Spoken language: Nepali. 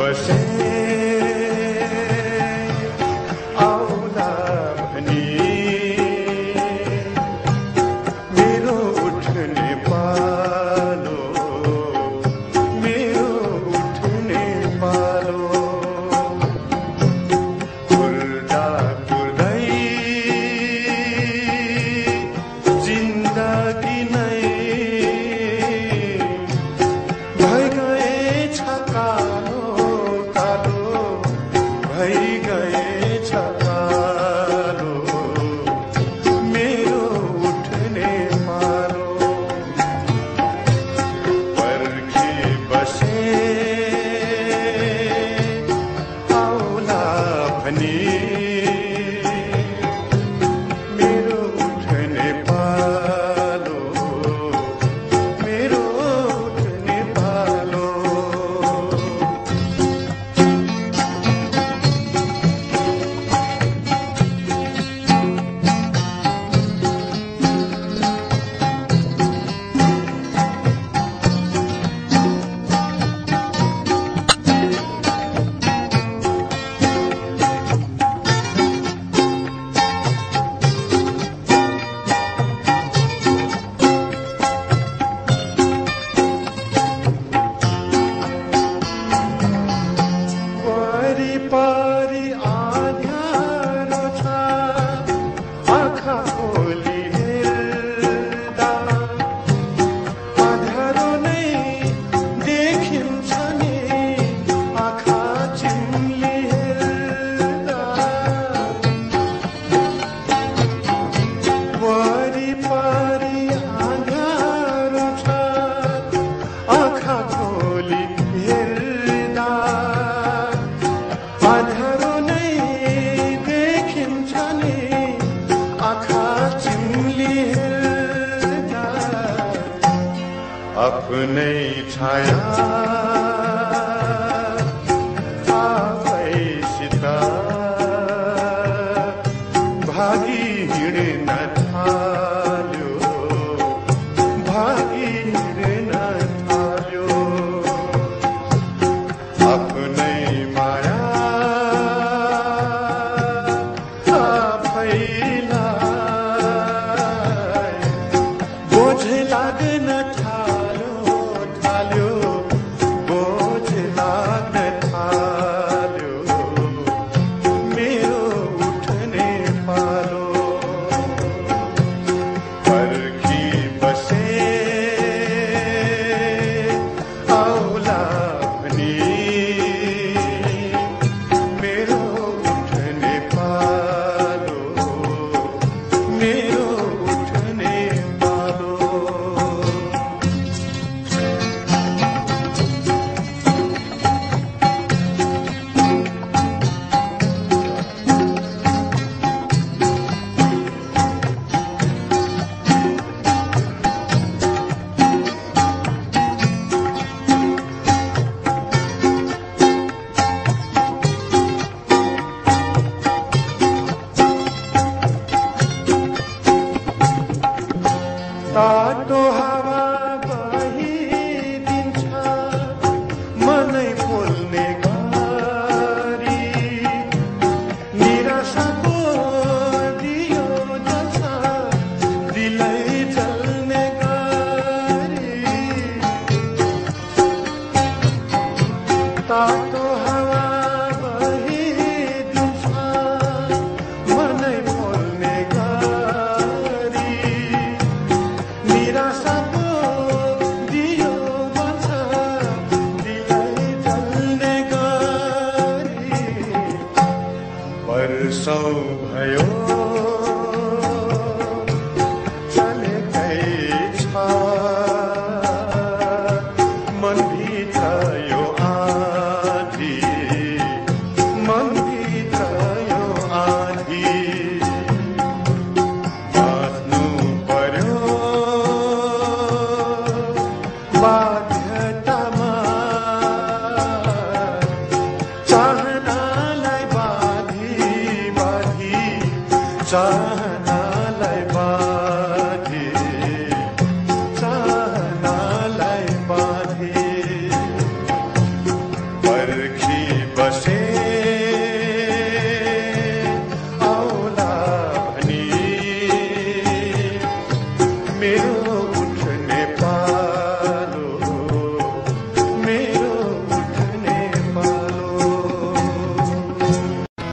but say भई आफ्नै छाया आफैसित भागी हिँड्न थाल्यो। भागी हिँड्न थाल्यो। आफ्नै माया आफैलाई बोझ लाग्न थाल्यो। so चाहनालाई बाँधे चाहनालाई बाँधे। पर्खी बसे आउला भने। मेरो